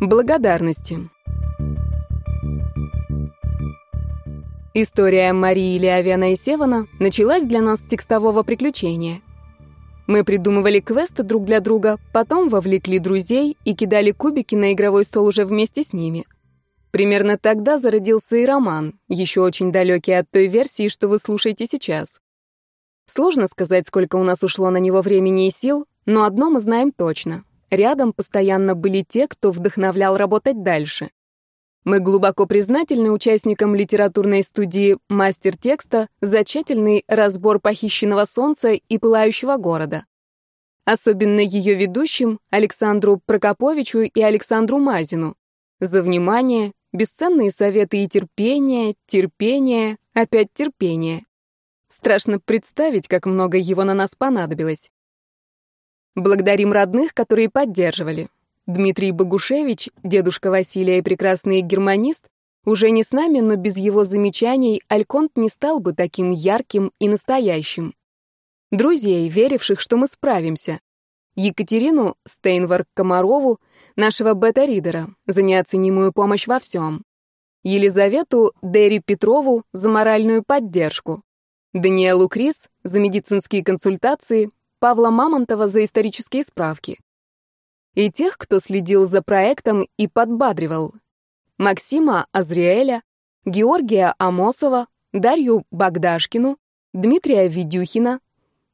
Благодарности. История Марии Леовена и Севана началась для нас с текстового приключения. Мы придумывали квесты друг для друга, потом вовлекли друзей и кидали кубики на игровой стол уже вместе с ними. Примерно тогда зародился и роман, еще очень далекий от той версии, что вы слушаете сейчас. Сложно сказать, сколько у нас ушло на него времени и сил, но одно мы знаем точно. Рядом постоянно были те, кто вдохновлял работать дальше. Мы глубоко признательны участникам литературной студии «Мастер текста» за тщательный разбор похищенного солнца и пылающего города. Особенно ее ведущим Александру Прокоповичу и Александру Мазину за внимание, бесценные советы и терпение, терпение, опять терпение. Страшно представить, как много его на нас понадобилось. Благодарим родных, которые поддерживали. Дмитрий Богушевич, дедушка Василия и прекрасный германист, уже не с нами, но без его замечаний Альконт не стал бы таким ярким и настоящим. Друзей, веривших, что мы справимся. Екатерину Стейнварк-Комарову, нашего бета-ридера, за неоценимую помощь во всем. Елизавету Дерри Петрову за моральную поддержку. Даниэлу Крис за медицинские консультации, Павла Мамонтова за исторические справки. И тех, кто следил за проектом и подбадривал. Максима Азриэля, Георгия Амосова, Дарью Богдашкину, Дмитрия Ведюхина,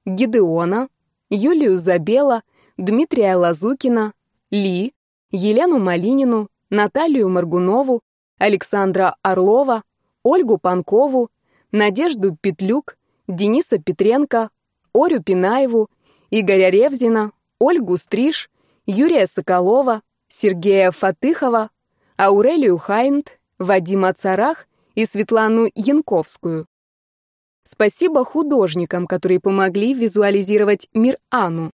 Гидеона, Юлию Забела, Дмитрия Лазукина, Ли, Елену Малинину, Наталью Маргунову, Александра Орлова, Ольгу Панкову, Надежду Петлюк, Дениса Петренко, Орю Пинаеву, Игоря Ревзина, Ольгу Стриж, Юрия Соколова, Сергея Фатыхова, Аурелию Хайнт, Вадима Царах и Светлану Янковскую. Спасибо художникам, которые помогли визуализировать мир Ану.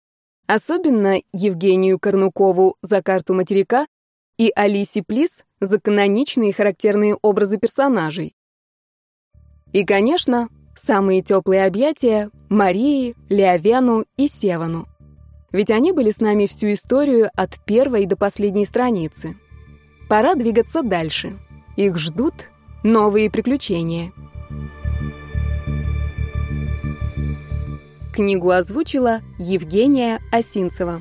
Особенно Евгению Корнукову за карту материка и Алисе Плис за каноничные характерные образы персонажей. И, конечно, Самые теплые объятия Марии, Леовену и Севану. Ведь они были с нами всю историю от первой до последней страницы. Пора двигаться дальше. Их ждут новые приключения. Книгу озвучила Евгения Осинцева.